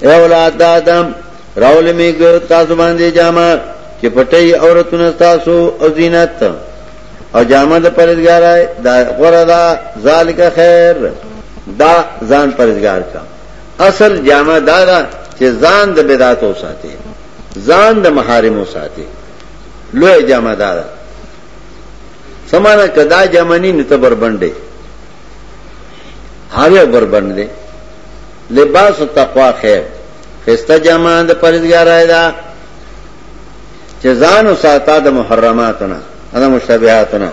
اے اولاد آدم راول می ګر تاسو باندې جامه چې پټي عورتونه تاسو او زینت او جامه د پرزګارای دا غره دا ذالک خیر دا ځان پرزګار کا اصل جامه دا دا چې ځان د بدعاتو ساتي ځان د محارمو ساتي لوی جامه دا دا سمانه کدا جامه نه ته بربندې هغه بربندې لباس التقوا خیر خسته جامه د پرهیزګارای ده چې ځان او ساته د محرماتو نه انا مشتبهاتو نه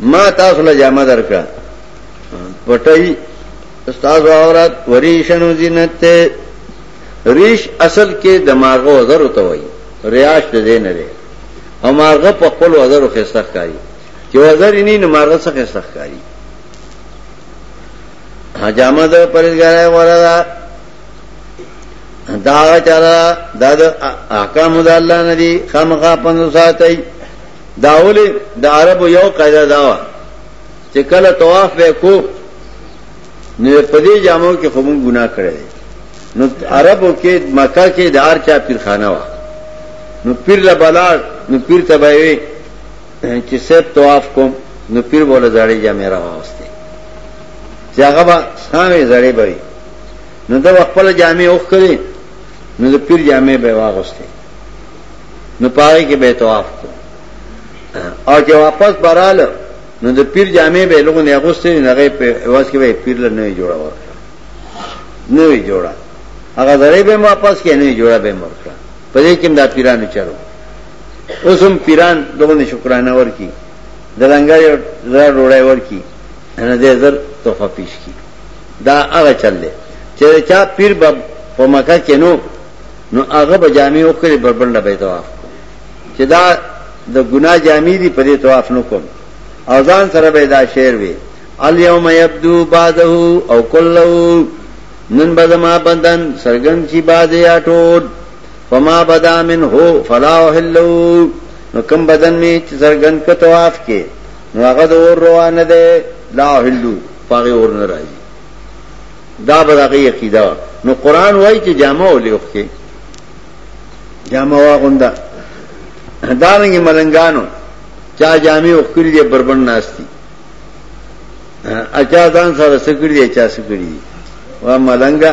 ما تاسو له جامه درکړه پټي استاد عورت وریشن و زینت تے ریش اصل کې دماغو وزر ته وای ریاش د دین لري او مارغه په خپل وزر خسته کوي چې وزر یې نه مارغه څخه خسته کوي جامه د پرېزګارای غوړه ده دا چاره دا د احکام د الله نه دي خامخا پنځه ساتي دا ولې د عربو یو قاعده دا و چې کله طواف به کو نو په دې جامو کې خو مونږ ګناه کړی نو عربو کې مکه کې دار چا پیرخانه و نو پیر لا بلار نو پیر تبایوي چې صاحب طواف کوم نو پیر بوله زړې جامې راوسته چې هغه به سامې زړې بوي نو دا خپل جامې اوخ کړي نو د پیر جامې به واغسته نو پاره کې به طواف کو او چې واپس براله نو د پیر جامې به لوګو نه اغوستې نه غي په واس کې به پیر له نه جوړا ورکړه نه وی جوړا هغه زړې به واپس کې نه جوړا به مرکړه په دې کې دا پیرانو چارو اوس هم پیران دغه شکرانه ورکی د لنګر یو زړه ډوړای ورکی نه دې زر تحفه پیش کی دا هغه چل دی چې چا پیر به په مکه کې نو نو هغه به جامع وکړي بربنده به طواف چې دا د ګنا جامع دي په دې طواف نو کوم او ځان سره به دا شعر وي الیوم یبدو بعده او کله نن به زما بندن سرګن شي بعد یا ټول فما بدا من هو فلا احلو نو کم بدن می چې زرګن په طواف کې نو هغه د اور روان ده لا احلو پاغه اور نه راځي دا به هغه عقیده نو قران وایي چې جامه ولې وکړي جامه واغوندا دا رنګ ملنګانو چا جامې وکړي دي بربند ناشتي اچا ځان سره سکړي دي چا سکړي دي وا ملنګا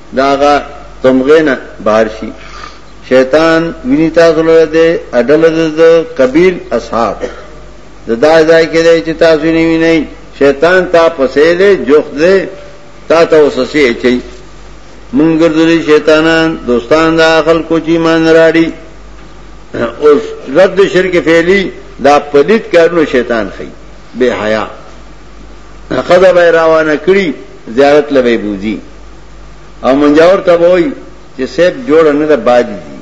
داغا تمغه نه بهر شي شیطان ویني تاسو له دې اډل د قبیل اصحاب د دا ځای کې دی چې تاسو نه وینئ شیطان تا پسې دی جوخت دی تا ته وسسي چي مونږ ګرځولي شیطانان دوستان دا خلکو چې مان راړي اوس رد شرک فعلی دا پلیت کارونو شیطان خي بے حیا خدای به روانه کړی زیارت لبه بوزي او منجاور ته وای چې سیب جوړ نه ده بادي دي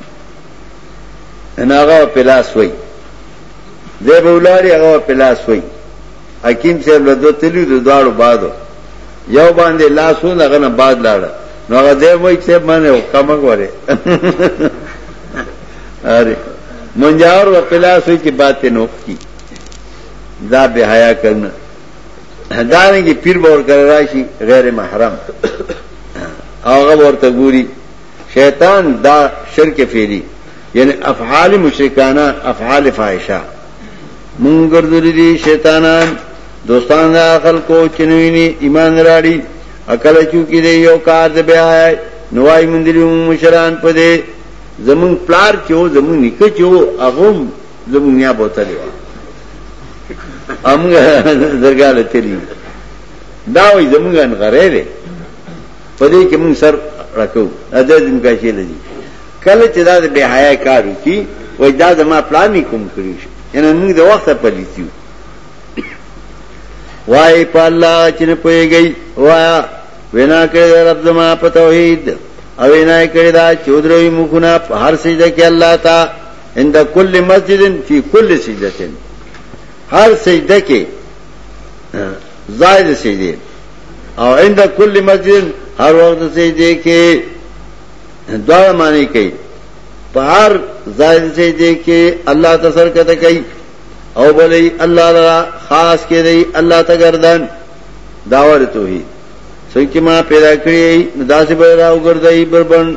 اناغه پلاس وای دی به ولاړی هغه پلاس وای حکیم صاحب له دوه تلیو د دواړو بادو یو باندې لاسو نه غنه باد لاړ نو هغه دی وای چې باندې حکم غوړي اره منجاور و پلاس وای چې باطن وکي دا به حیا کرنا دارنګه پیر باور کړی راشي غیر محرم هغه ورته ګوري شیطان دا شرک فعلی یعنی افعال مشرکانه افعال فاحشه مونږ ګرځولې دي شیطانان دوستان دا عقل کو چنویني ایمان راړي عقل چوکې دی یو کار دی بیا نوای مندلی مشران په دې زمون پلار چې و زمون نکچو هغه زموږ نیا بوتلې وه امغه درګه له تلی دا وې زموږ ان غره لري په دې کې موږ سر راکو اده دې موږ شي لدی کله چې دا به حیا کارو کی وای دا زما پلان کوم کړی شي ان موږ د وخت په لیتیو وای په الله چې نه پويږي وا وینا کړی رب زما په توحید او وینا کړی دا چودروي مخونه هر سجده کې الله تا عند کل مسجد فی کل سجدتن هر سجده کې زائد سجده او عند کل مسجد هر وخت سجده کې دعا معنی کوي په هر زائد سجده کې الله تسر کته کوي او بلې الله لرا خاص کې دی الله ته گردن داور توحید څنګه ما پیدا کړی داسې به راو ګرځي بربند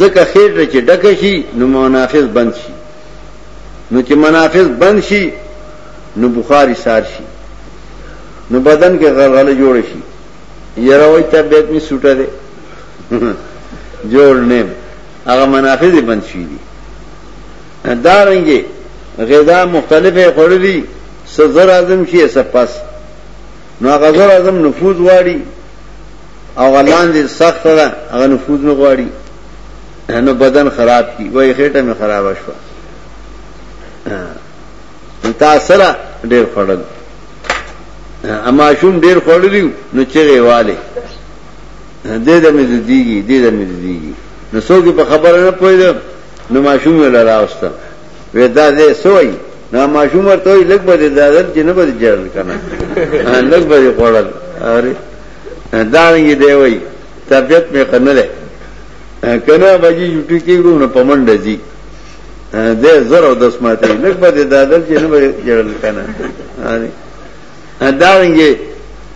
ځکه خېټه چې ډکه شي نو منافذ بند شي نو چې منافذ بند شي نو بخاری سار شي نو بدن کې غلغله جوړ شي یره وای طبیعت می سوټه ده جوړ نه هغه منافذ بند شي دي دا رنګي غذا مختلفه خورلي سزر اعظم شي سپس نو غزر اعظم نفوذ واړي او غلان دې سخت ده هغه نفوذ نه غواړي نو بدن خراب کی وای خېټه مې خراب شوه تا سره ډېر خړل اما شوم ډېر خړلیو نو چیرې والے دې دې مې دیږي دې دې مې دیږي نو څوک په خبره نه پوهیدم نو ماشوم له راوسته وې دا دې سوې نو ماشوم ورته لګ بده دادل چې نه بده جړل کنه لګ بده قړل اره دارنګ دی وای طبيعت مې قنه ده کنه بجې جوټي کېږو نه پمنډ دي دې زر او دس ماته لږ به د دادل چې نه به جوړل کنه دارنګ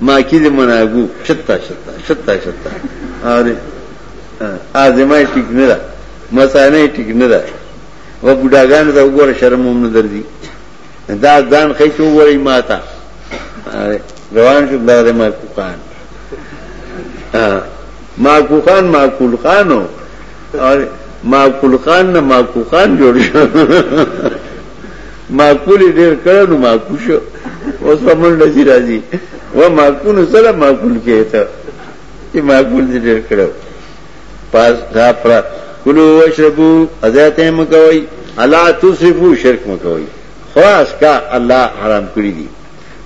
ما کې دې مناګو شتا شتا شتا شتا اره ازمه ټیک نه ده مسانه ټیک نه ده و بډاګان ته وګوره شرم هم نه درځي دا ځان کوي چې وګورئ ما ته روان شو دا د ماکو خان ماکو خان ماکول خان او ماکول خان نه ماکو خان جوړ شو ماکول ډیر کړه نو ماکو شو اوس په منډه چې راځي و ماکو نو سره ماکول کېته چې ماکول دې ډیر کړو پس دا پر کلو وشربو ازیت مکوي الله تصرفو شرک مکوي خلاص کا الله حرام کړی دي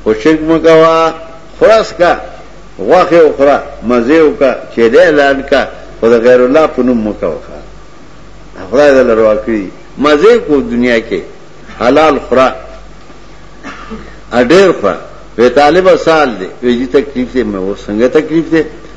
خو شرک مکوا خلاص کا غوخه او خرا مزه او کا چې دې اعلان کا خو د غیر الله په نوم مکوا خدای دې لروا کړی مزه کو دنیا کې حلال خرا اډیر خرا وی طالب سال دی وی جی تکلیف دی مې و څنګه تکلیف دی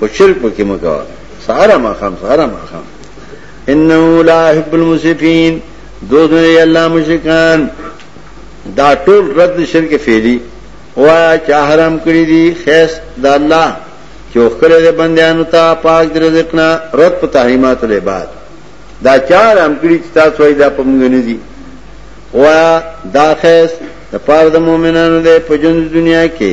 په شرک پکې مکو سهار ما خام سهار ما خام انه لا يحب المسرفين دوست نه الله مشرکان دا ټول رد شرک فعلی وا چا حرام کړی دي خیس د الله چې وکړه د بندیانو ته پاک د رزق نه رد په تحریمات له بعد دا چا حرام کړی چې تاسو یې دا پمګ نه دي وا دا خیس د پاره د مؤمنانو د پجن دنیا کې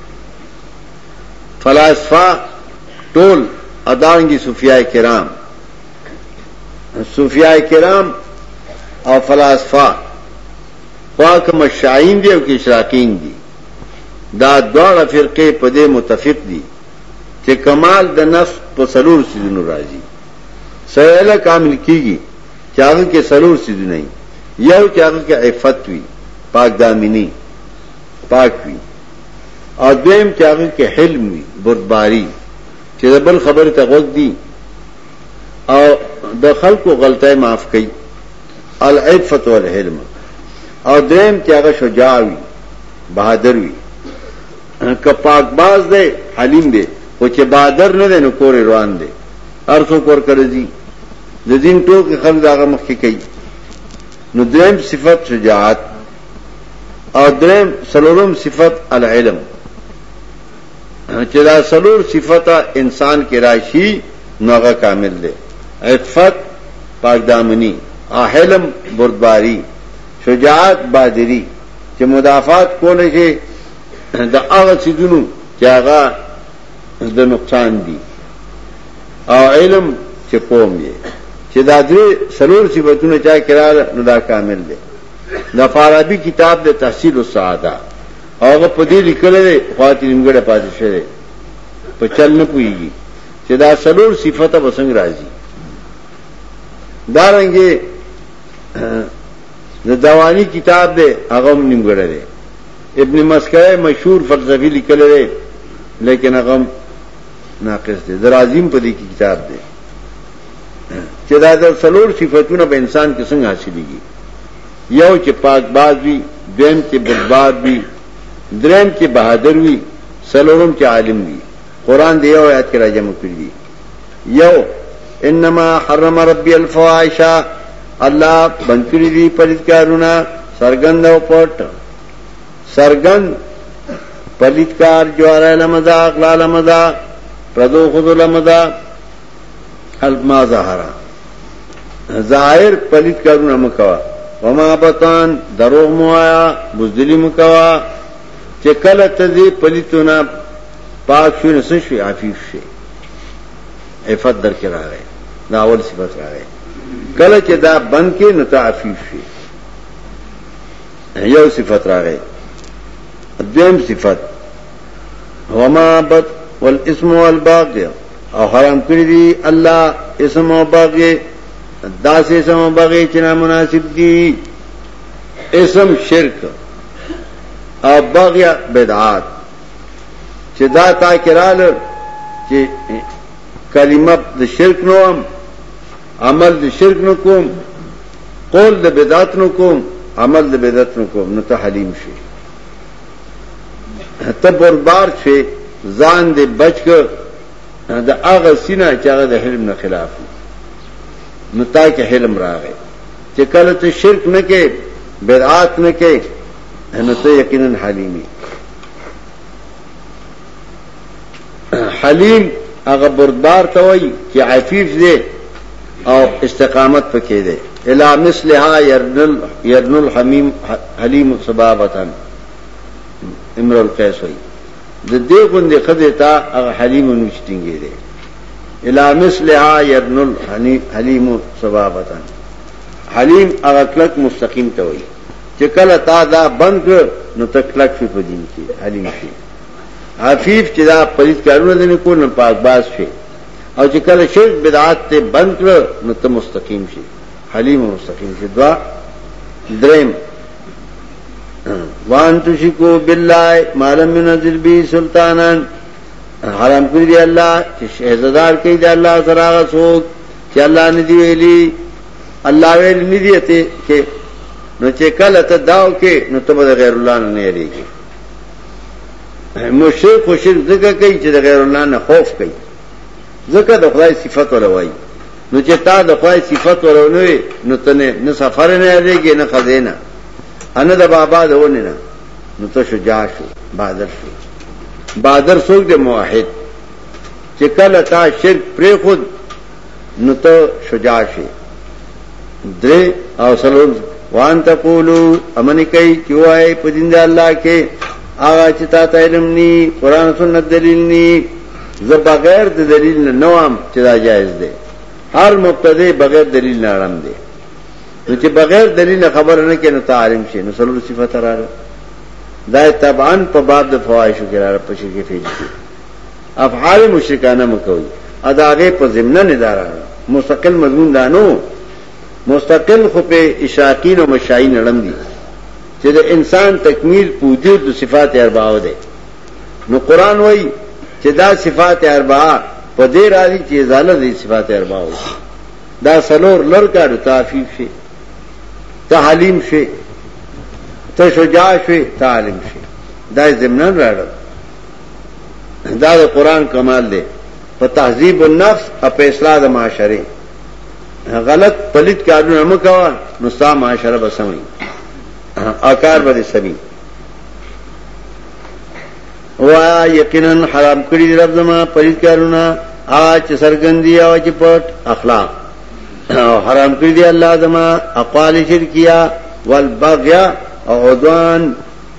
فلاسفه ټول ادانګي صوفیای کرام صوفیای کرام او فلاسفه خواک مشاعین دی او کې اشراقین دي دا دواړه فرقې په دې متفق دي چې کمال د نفس په سلور سيزونو راځي سهله کامل کیږي چاغه کې سلور سيزونه یو چاغه کې عفت وي پاک دامني پاک وي او دویم چې هغه کې حلم وي بردباري چې د بل خبرې ته غوږ دي او د خلکو غلطۍ معاف کوي العفت والحلم او دویم چې هغه شجاع وي بہادر وي که پاک باز دی حلیم دی خو چې بہادر نه دی نو کور روان دی ارثو کور کړی دي د دین ټوکې خلک هغه مخکې کوي نو دویم صفت شجاعت او درم سلورم صفت العلم چې دا سلور صفته انسان کې راشي نو هغه کامل دی عفت پاکدامنی احلم بردباری شجاعت بادری چې مدافعات کولای شي د هغه سيزونو چې هغه د نقصان دي او علم چې پوم یې چې دا درې سلور صفاتونه چا کړه نو دا کامل دی د فارابي کتاب د تحصیل السعاده هغه په دې لیکل دی خواته نیمګړی پاتې شوی په چل نه پويږي چې دا سلور صفته وسنګ راځي دا رنګه د دوانی کتاب دی هغه نیمګړی دی ابن مسکره مشهور فلسفي لیکل دی لیکن هغه ناقص دی درازیم په دې کتاب دی چې دا د څلور صفاتونه په انسان کې څنګه حاصلېږي یو چې پاک باز وي دویم چې بردبار وي دریم چې بهادر وي څلورم چې عالم وي قران دی یو آیات کې راځم کړی یو انما حرم ربي الفواحش الله بنکړي دي پرېکارونه سرګند او پټ سرګند پلیتکار جواره لمزا اغلا لمزا پردو خود لمزا الما ظهرا ظاهر پلیت کارونه مکوا وما بطن دروغ موایا بزدلی مکوا چې کله ته دې پلیتونه پاک شو نس شي عفیف شي عفت در کې راغی دا اول صفت راغی کله چې دا بند کې نو ته عفیف شي یو صفت راغی دویم صفت وما بط والاسم والباقی او حرام کړی دی الله اسم او باغی داسې اسم او باغی چې نامناسب دي اسم شرک او باغی بدعات چې دا تا کرال چې کلمه د شرک نو هم عمل د شرک نو کوم قول د بدعت نو کوم عمل د بدعت نو کوم نو ته حلیم شي ته بربار شوې ځان دې بچ کړ د هغه سینا چې هغه د حلم نه خلاف نو تا کې حلم راغی چې کله ته شرک نه کې بدعات نه کې نو ته یقینا حلیمی حلیم هغه بردبار ته وای چې عفیف دی او استقامت پکې دی الا مثلها يرنل يرنل حمیم حلیم سبابتن امر القیس وای د دې غوندې خدای ته هغه حلیم نوشتنګي دی الا مثلها يرنل حلیم سبابتن حلیم هغه کلک مستقیم ته وای چې کله تا دا بند نو تکلک په دین کې حلیم کې عفیف چې دا پلیت کارونه دې نه کول نو پاک باز شي او چې کله شرک بدعات ته بند کړ نو ته مستقیم شي حلیم مستقیم شي دعا دریم وان تشکو بالله مالم ينزل به سلطانا حرام کړی دی الله چې شهزادار کوي دی الله سره هغه څوک چې الله نه دی ویلي الله ویل نه دی ته کې نو چې کله ته داو کې نو ته به غیر الله نه یریږي مشرک خو شرک ځکه کوي چې د غیر الله نه خوف کوي ځکه د خدای صفت ولوي نو چې تا د خدای صفت ورونوي نو ته نه نه سفر نه یادېږي نه خزینه ان د بابا دونه نه نو ته شجاع شو بادر شو بادر څوک دی موحد چې کله تا شرک پرې خود نو ته شجاع شي درې او سلور وان تقولو امن کوي چې وای په دین د الله کې هغه چې تا ته علم ني قران سنت دلیل ني زه بغیر د دلیل نه نوام چې دا جایز دی هر مبتدی بغیر دلیل نه اړم دی نو چې بغیر دلیل خبر نه کینو تعلیم شي نو سلور صفات راغله دا طبعا په باب د فواحش کې راغله په شي کې افعال مشرکانه مکوي اداغه په ضمن نه دارا مستقل مضمون دانو مستقل خو په اشاقین او مشاین لړم دي چې د انسان تکمیل په وجود د صفات اربعه ده نو قران وایي چې دا صفات اربعه په دې راځي چې ازاله دي صفات اربعه وشي دا سلور لور کا د تعفیف شي تعلیم شي ته شجاع شي تعلیم شي دا زمنان راړل دا د قران کمال دی په تهذیب النفس او په اصلاح د معاشره غلط پلیت کارونه مکوا نو ستا معاشره به سمي اکار به سمي وا یقینا حرام کړی رب زما پلیت کارونه اچ سرګندی او چې پټ اخلاق او حرام کړی دی الله زما اقوال شرکیه والبغیا او عدوان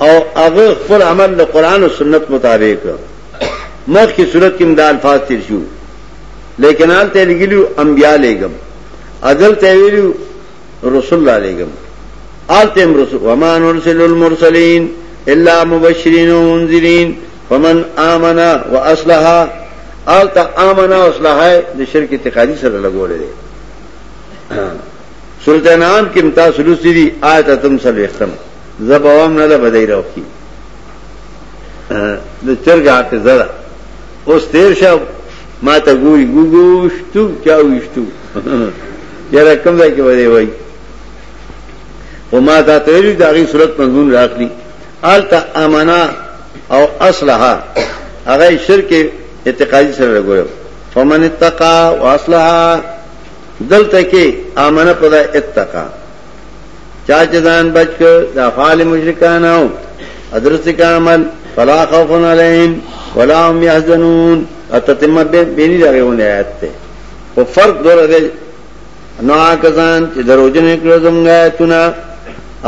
او هغه خپل عمل د قران او سنت مطابق مخ کی صورت کې مدار الفاظ تیر شو لیکن آل ته لګیلو انبیاء لګم ازل ته ویلو رسول الله لګم آل ته رسول وما نرسل المرسلین الا مبشرین و منذرین فمن آمن و اصلح آل ته آمن و اصلح د شرک اعتقادی سره لګولې سورته نام کې متا سلوسی دی آیت تم سره ختم زه به وام نه ده بدای راوخی د چرګ حافظه ده اوس تیر شه ما ته ګوري ګوګوشتو چا وشتو یاره کوم ځای کې وځي وای او ما ته تیری د هغه صورت منځون راخلی آلتا امانا او اصلها هغه شرک اعتقادي سره لګوي فمن اتقا واصلها دلته کې امانه په اتقا چاچ دان بچ کر دا فال مشرکان او ادرس کا عمل فلا خوف علیہم ولا هم یحزنون اتتمه به بینی دغه ونه آیات ته او فرق دور دی نو آکسان چې دروژن کړو زمغه آیتونه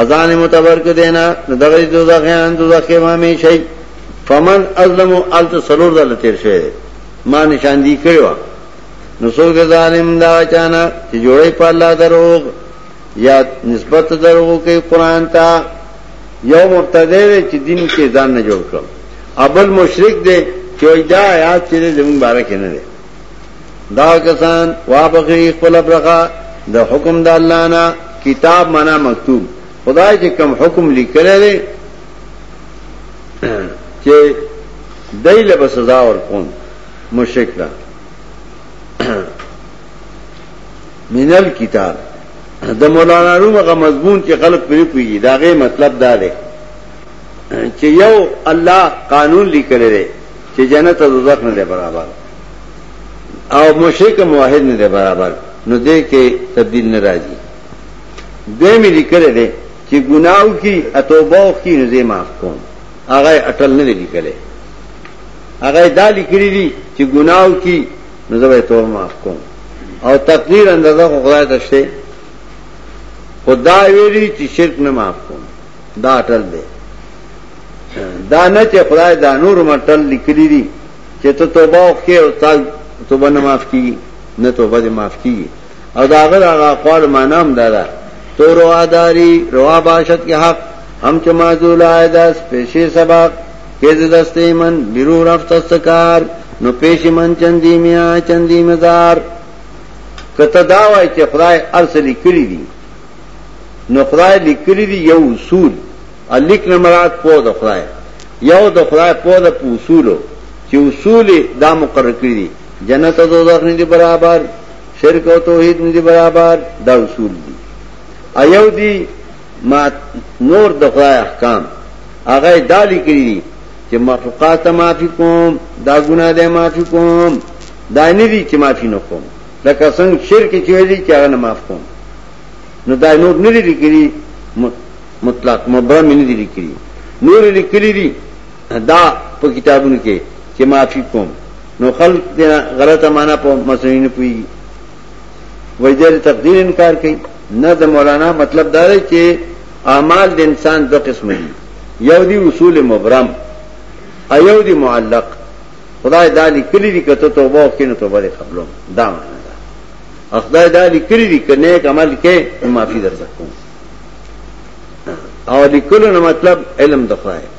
اذان متبر کو دینا دغه دوزخ ان دوزخ کې مامي شي فمن ازلم الت سرور دل تیر شوی ما نشان دی کړو نو څوک د ظالم دا چانه چې جوړي په الله دروغ یا نسبت دروغ کوي قران ته یو مبتدی دی چې دین کې ځان نه جوړ کړ ابل مشرک دی چې دا آیات چې زمون بارک نه دی دا کسان وابخری خپل برخه د حکم د الله نه کتاب معنا مکتوب خدای چې کم حکم لیکل دی چې دایله به سزا ورکوم مشرک دا منل کتاب د مولانا روم هغه مضمون چې خلک پرې پوي دا غي مطلب دا دی چې یو الله قانون لیکل دی چې جنت او دوزخ نه برابر او مشرک موحد نه برابر نو دې کې تبديل نه راځي دې مې لیکل دی چې ګناو کی اتوبه کی نزه معاف کوم هغه اٹل نه لیکل دی هغه دا لیکلی دی چې ګناو کی نو زه به توبه معاف کوم او تقدیر اندازه خو خدای ته شته خدا ویلی چې شرک نه معاف کوم دا ټل دی دا نه چې خدای دا نور مټل لیکلی دی چې ته توبه وکې او تا توبه نه معاف کیږي نه توبه دې معاف کیږي او دا غره هغه قول معنام دا ده تو رواداری روا باشد کې حق هم چې معذول آیداس پیشې سبق که زه دسته من بیرو رفت استکار نو پیش من چندی میا چندی مزار که ته دا وای چې خدای ارس لیکلی دی نو خدای لیکلی دی یو اصول الیک نمرات پو د خدای یو د خدای پو د په اصولو چې اصول دا مقرر کړی دي جنت او دوزخ نه دي برابر شرک او توحید نه دي برابر دا اصول دي ایو دي ما نور د خدای احکام هغه دا لیکلي دي چې مخلوقات معافي کوم دا ګناه ده معافي کوم دا نه دي چې معافي نه کوم لکه څنګه شرک چې ویلي چې هغه نه معاف کوم نو دا نور نه دي لیکلي مطلق مبرم نه دي لیکلي نور لیکلي دي دا په کتابونو کې چې معافي کوم نو خلق غلطه معنا په مسلې نه پوي وای دې تقدیر انکار کوي نه د مولانا مطلب دا دی چې اعمال د انسان دو قسم دي یو دی اصول مبرم ایو دی معلق خدای دا لیکلی دي کته توبه وکړي نو توبه دې قبلو دا معنی ده خدای دا لیکلی دي کنه نیک عمل کې معافي درځکو او لیکلو نه مطلب علم د خدای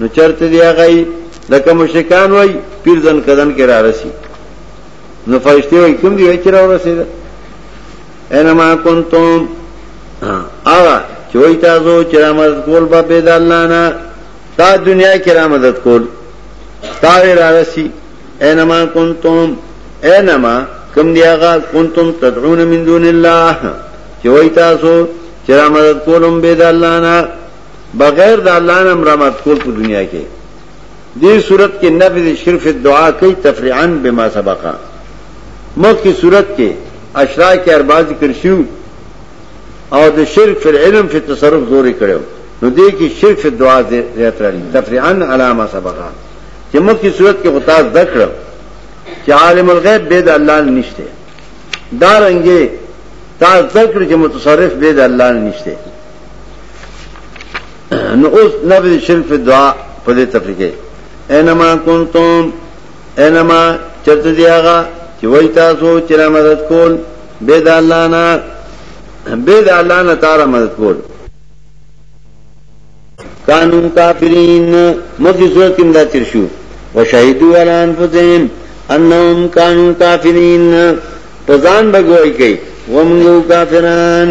نو چرته دی هغه لکه مشکان وای پیر ځن کدن کې را رسی نو فرشتي وای کوم دی چې را ورسید انما کنتم اغا چې وای تاسو چې را مدد کول به بيد الله نه تا دنیا کې را مدد کول تا را رسی انما کنتم انما کوم دی هغه کنتم تدعون من دون الله چې وای تاسو چې را مدد کولم بيد الله نه بغیر د الله نه مرامت کول په دنیا کې دې صورت کې نفي د شرف دعا کوي تفریعا بما سبقا مخکې صورت کې اشراق اربع ذکر شو او د شرک فی العلم فی تصرف زوري کړو نو دې کې شرک فی دعا زیات راځي تفریعا علامه سبقا چې مخکې صورت کې غطا ذکر چې عالم الغیب به د الله نشته دا رنګه تا ذکر چې متصرف به د الله نشته نو اوس نبی شرف دعا په دې تفریقې انما کنتم انما چرته دی هغه چې وای تاسو چې را مدد کول به د الله نه به د الله نه تعالی مدد کول قانون کافرین مخی صورت کم دا تیر شو وشهدو علی انفسهم انهم قانون کافرین پزان بگوئی کئی ومنگو کافران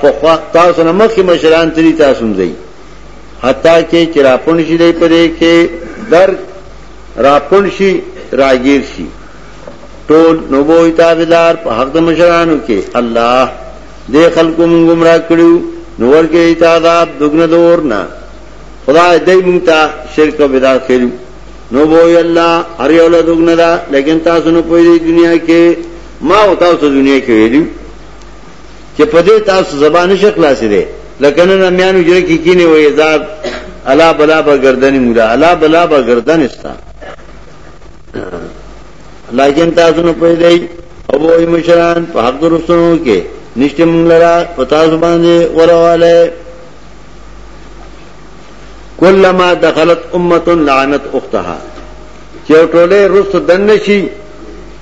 پخوا تاسو نه مخکې مشران تری تاسو مزي حتی کې چې راپون شي دی پرې کې در راپون شي راګیر شي ټول نو وو تابعدار په حق د مشرانو کې الله دې خلکو موږ گمراه کړو نور کې تعذاب دغنه دور نه خدای دې موږ ته شرک او بدعت کړو نو وو الله هر یو له دغنه دا لیکن تاسو نو په دنیا کې ما او تاسو دنیا کې ویلو چې په دې تاسو زبان نشه خلاصې دي لکه نن میان وجره کې کینه وې زاد الا بلا به گردن مولا الا بلا به گردن استا لیکن تاسو نه پوي دی او وای مشران په حق درسونو کې نشته مونږ لرا پتا زبان دې ورواله کلمہ دخلت امه لعنت اختها چې ټوله رس دن شي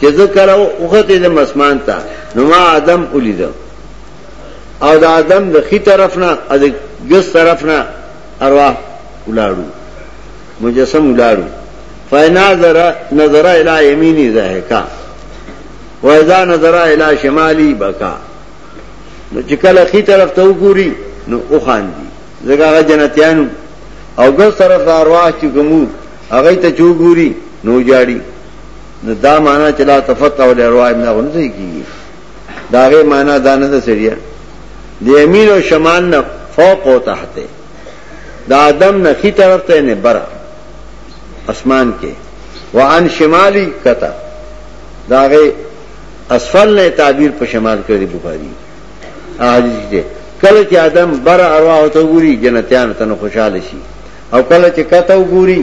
چې زه کله وخت دم اسمان ته نو ما آدم ولید او د آدم د خي طرف نه او د ګس طرف نه ارواح ولاړو مجسم ولاړو فینا ذرا نظر الی یمینی ذهکا و اذا نظر الی شمالی بکا نو چې کله خي طرف ته وګوري نو او خان دي زګه جنتیانو او ګس طرف ارواح چې کومو هغه ته چوغوري نو جاړي نو دا معنا چې لا تفتح ول ارواح نه غونځي کیږي دا غي معنا دا نه ده سړیا د یمین او شمال نه فوق او تحت دا ادم نه خي طرف ته نه برا اسمان کې وان شمالي کتا دا غي اسفل نه تعبیر په شمال کړی بخاری حدیث کې کله چې ادم بر ارواح ته ګوري جنتیان ته خوشاله شي او کله چې کته وګوري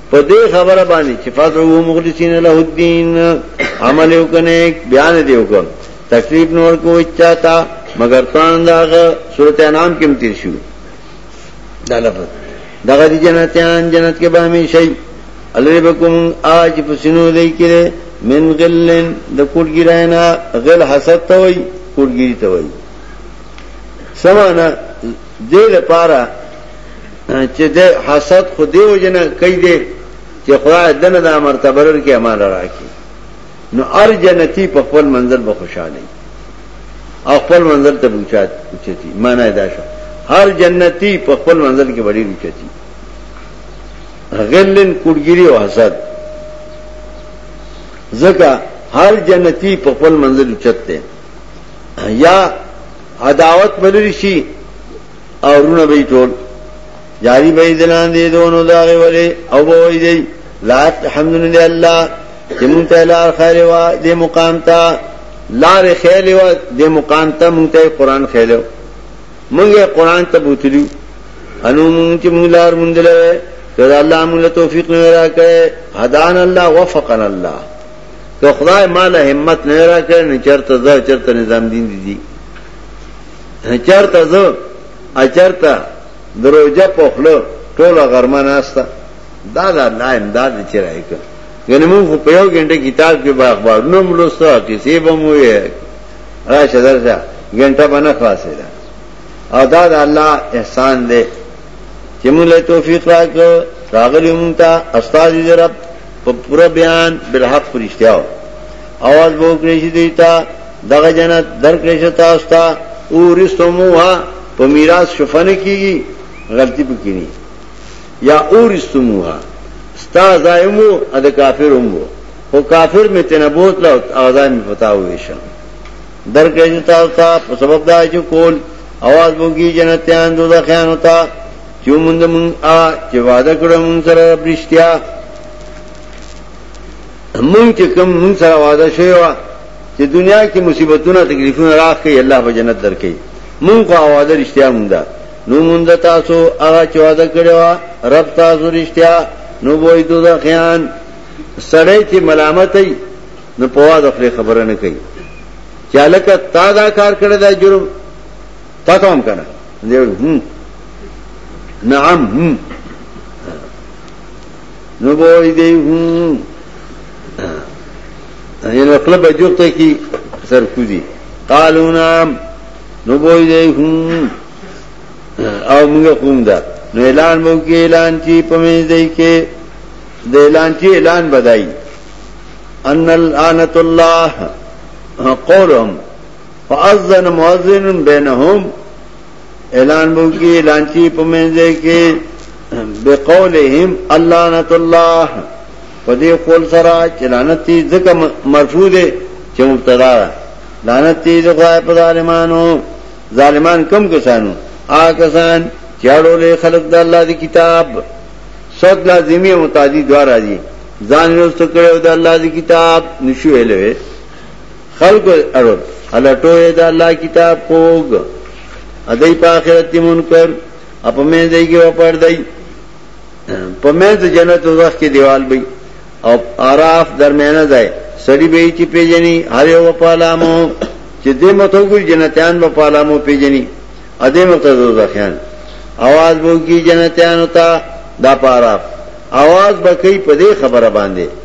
په دې خبره باندې چې فاتو مخلصین له الدين عمل وکنه بیان دی وکړ تکلیف نور کو اچا تا مگر تان داغه سورت انعام کې متیر شو دا لفظ دغه دي جنتیان جنت کې به همیشئ الله بكم آج پسینو دی کړي من غلن د کوټګیراینا غل حسد ته وای کوټګیری ته وای سمانا دې لپاره چې د حسد خو دې وجنه کوي دې چې خدای دنه د مرتبه لر کې امان راکړي نو ار جنتی په خپل منظر به خوشاله او خپل منظر ته بوچات چتی معنی دا شو هر جنتی په خپل منظر کې وړي چتی غلن کوډګيري او حسد ځکه هر جنتی په خپل منظر چتته یا عداوت بلری شي او رونه به ټول جاری به دلان دي دونو دا غوړي او به وي دي لا الحمد لله الله چې مونږ ته لار خیر وا د مقام ته لار خیر وا د مقام ته مونږ ته قران خیر مونږ قران ته بوتلو انو مونږ چې مونږ لار مونږ له الله مونږ له توفیق نه راکړي هدان الله وفقنا الله که خدای مال همت نه را کړ نه چرته زه چرته نظام دین دي دي چرته زه اچرته دروځه په خلو ټول غرمه ناشتا دا دا الله امداد چې راځي یعنی موږ په یو غنټه کتاب کې به اخبارونه ملوسته کیسې به مو یې راشه درځه غنټه باندې خلاصې ده او دا د الله احسان دی چې موږ له توفیق راکړو راغلی مونږ ته استاد دې رب په پوره بیان بالحق پرشتیاو اواز به وکړي چې دیتا دغه جنت درکړې شتا استا او رستموها په میراث شفنه کیږي غلطي پکې نه یا او رستموها ستا زایمو د کافر اومو او کافر می تنبوت لا آزاد می پتا وې شه درکړې شتا استا په سبب دا چې کول اواز وګي جنتیان دوزخیان ہوتا چو مند من آ چه وعده کرو من سر رب رشتیا من چه کم من سر وعده شویو چه دنیا کی مصیبتون تکلیفون راخ کئی اللہ پا جنت در کئی من خو وعده رشتیا منده نو مند تاسو آغا چه وعده کرو رب تاسو رشتیا نو بوئی دو دا خیان سڑے چه ملامت ای نو پوا دا خلی خبرنه کئی چه لکه تا دا کار کرده جرم تا تا هم کنه دیو هم نعم هم نو بوئی دیو هم یعنی اقلب جوخته کی سرکوزی قالو نعم نو بوئی دیو هم او موږ قوم ده نو اعلان مو کې اعلان چی پمې دی کې د اعلان چی اعلان بدای ان الانت الله قولهم فاذن مؤذن بینهم اعلان بو کی اعلان چی پمنځه کې بقولهم الله نت الله په دې قول سره چې لعنت دې ځکه مرفوع دي چې مبتدا ده لعنت دې د غوای په ظالمانو ظالمان کم کسانو آ کسان چې اړولې خلق د الله دی کتاب صد لازمی متعدی دوار راځي ځان یې واستو کړو د الله دی کتاب نشو ویلې خلق ارد حلطو ہے دا اللہ کتاب خوگ ادائی پا آخرت تی منکر اپا مین دائی گی وپر دائی پا مین دا جنت و وقت کی دیوال بی او آراف درمیانه ده سړی به چې پیجنی هر یو په علامو چې دې متو ګر جنتیان په علامو پیجنی ا دې متو دوزخیان आवाज وو کی جنتیان ہوتا دا پارا आवाज بکې په دې خبره باندې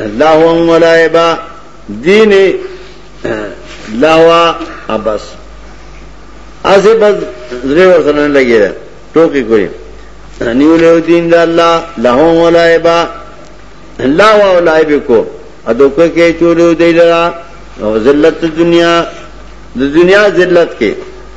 لاهو ولایبا دین لاوا ابس اسه بس زړه ورته نه لګی ټوکی کوي نیو له دین د الله لاهو ولایبا لاوا ولایب کو ادو کې چولو دی لرا او ذلت دنیا د دنیا ذلت کې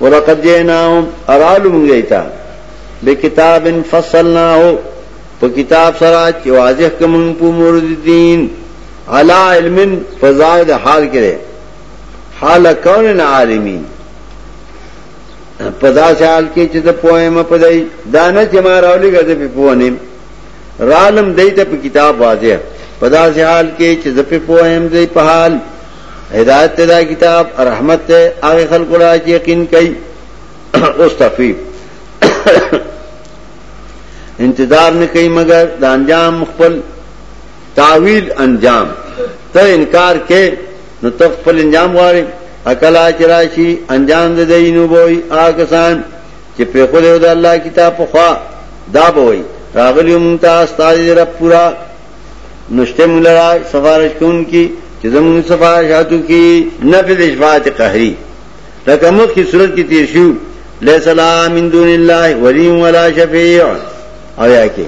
ولقد جئناهم ارالو موږ دیتا به کتاب فصلناه په کتاب سره چې واضح کوم په امور دین علا علم فزائد حال کړي حال کون عالمین پدا سال کې چې د پوهه په دای دانه چې ما راولې ګرځې په پوهه نیم رالم دای ته په کتاب واضح پدا سال کې چې د په پوهه هم دای په حال هدایت ته دا کتاب رحمت ته هغه خلکو را چې یقین کوي اوس تخفیف انتظار نه کوي مګر د انجام خپل تعویل انجام ته انکار کې نو ته خپل انجام غواړي اکلا چراشی انجام د دینو بوئی آکسان چې په خو د الله کتاب په خوا دا بوئی راغلی مونږ ته استاد رب پورا نشته مولرا سفارش کون کی چې زموږ سفارشاتو کې نفي د شفاعت قهري لکه مخ کی صورت کې تیر شو ليس لا من دون الله ولي ولا شفيع او یا کې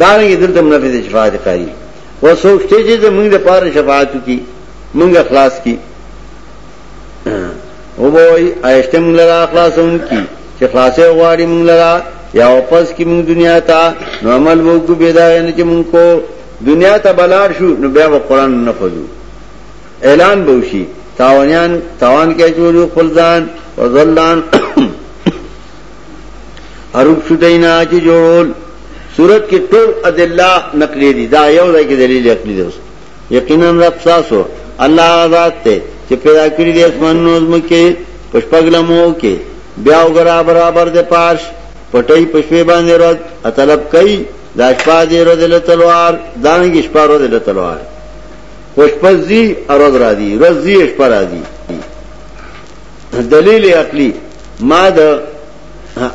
دا نه دلته نفي د شفاعت قهري وسوخته چې زموږ د پاره شفاعت کی موږ اخلاص کی او بوئی ایشته مونږ لرا خلاصون کی چې خلاصه غواړي مونږ لرا یا واپس کی مونږ دنیا ته نو عمل وکړو به دا نه چې مونږ کو دنیا ته بلار شو نو بیا به قران نه فزو اعلان به وشي تاوانیان تاوان کې چولو خپل ځان او ځلان اروب شو دینا چې جوړول صورت کې ټول ادله نقلی دي دا یو ځای کې دلیل عقلی دی یقینا رب تاسو الله ذات ته چې پیدا کړی دي اسمانونو زمکه پښپګلمو کې بیا وګرا برابر د پاش پټي پښپې باندې رات طلب کوي د شپه دې رات له تلوار دانګي شپه رات له تلوار پښپزي اروز را دي رزي شپه را دي دلیل عقلی ما د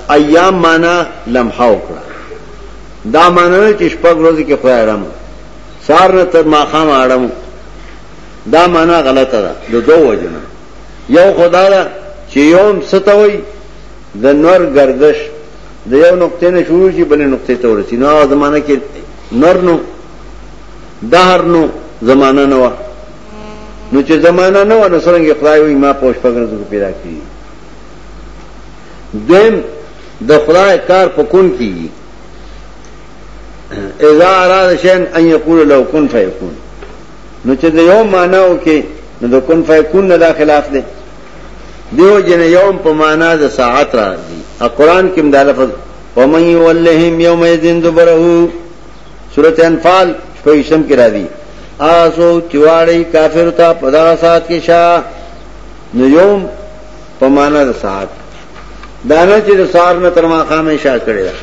ایام معنا لمحه وکړه دا معنا چې شپږ ورځې کې خدای رحم سار نه تر ماقام اړم دا معنا غلطه ده د دوه وجنه یو خدا ده چې یوم ستوي د نور گردش د یو نقطې نه شروع شي بلې نقطې ته ورسي نو زمانہ کې نور نو دهر نو زمانہ نه و نو چې زمانہ نه و نو څنګه خدای وي ما پوښ پګرز کو پیدا کړی دیم د خدای کار پکون کیږي اذا اراد شین ان یقول لو کن فیکون نو چې د یو معنا وکي نو د کن فیکون نه دا خلاف دی دیو جن یوم په معنا د ساعت راځي ا قران کې دا لفظ ومن یولهم یوم یذین دبره سورۃ انفال په اسم کې راځي آسو چواړی کافر ته پدا سات کې شاه نو یوم په معنا د ساعت دا نه چې د سار نه تر ماقامه شا کړی دا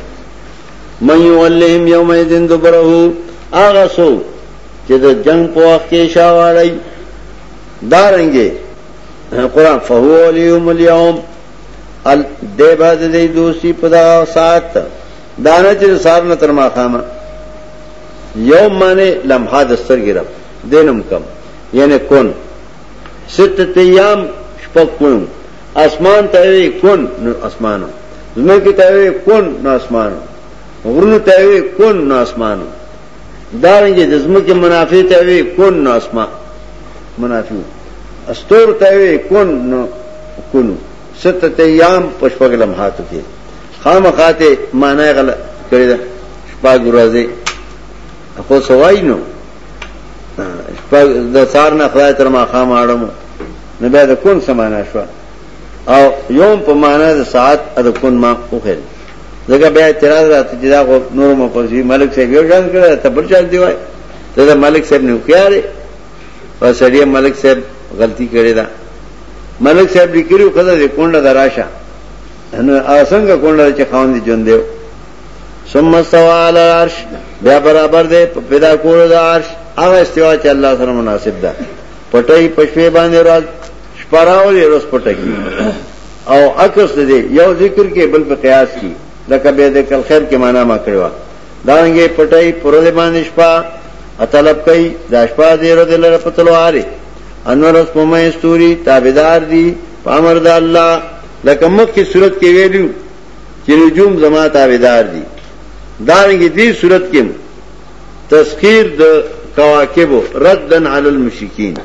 من یولهم یوم یذن دبره هغه سو چې د جنگ په وخت کې شاوړی دارنګي قران فهو الیوم الیوم ال دې بعد دې دوسی په دا سات دانه چې سار نه تر ما خامه یوم معنی لمحه د سترګې رب دینم کم یعنی کون ستت ایام شپک کونو اسمان تاوی کون نو اسمانو زمکی تاوی کون نو اسمانو غرونو تاوی کون نو اسمانو دارنگی دزمکی منافع تاوی کون نو اسمان منافع استور تاوی کون نو کونو ستت ایام پشپک لمحاتو کی خام خاتے معنی غلط کردہ شپاگ رازے اخو سوای نو د سار نه خدای تر ما خام اړم نو بیا د کون سمانا شو او یوم په معنا د ساعت د کون ما اوخل دغه بیا اعتراض راته چې دا نور مو په ځی ملک صاحب یو ځان کړه ته بل چا دی وای دا ملک صاحب نه وکیاره او سړی ملک صاحب غلطی کړی دا ملک صاحب لیکلو خدای دې کونډه دراشه نو اسنګ کونډه چې خاوند ژوند دی ثم استوى على العرش بیا برابر دی په پیدا کولو د عرش هغه استوا چې الله سره مناسب ده پټي پښې باندې راز شپراولې روز پټي او عکس دې یو ذکر کې بل په قیاس کې لکه به د کل خیر کې معنا ما کړو دا رنګه پټي پرلې باندې شپه اطلب کوي دا شپه دې روز لره پتلواري انور اس پمه استوري تابعدار دي په امر د الله لکه مخ کی صورت کې ویلو چې نجوم زما تابعدار دي دارنګه دې صورت کې تسخير د کواکب ردن علی المشرکین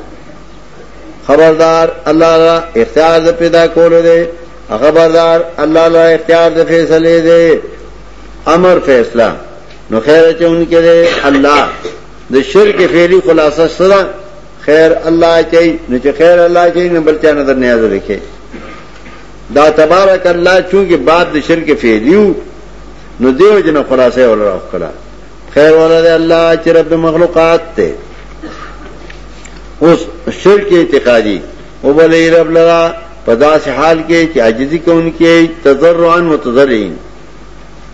خبردار الله لا اختیار د پیدا کولو دی خبردار الله لا اختیار د فیصله دی امر فیصله نو خیر چې انکه دی الله د شرک فعلی خلاصه سره خیر الله چي نو چې خیر الله چي نو بل چا نظر نیاز لري دا تبارک الله چونکه باب د شرک فعلیو نو دیو جن خلاصه ول راخ کړه خیر ولا دی الله چې رب د مخلوقات ته اوس شرک اعتقادي او بلې رب لرا پداس حال کې چې عاجزي کوونکې تضرعا متضرعين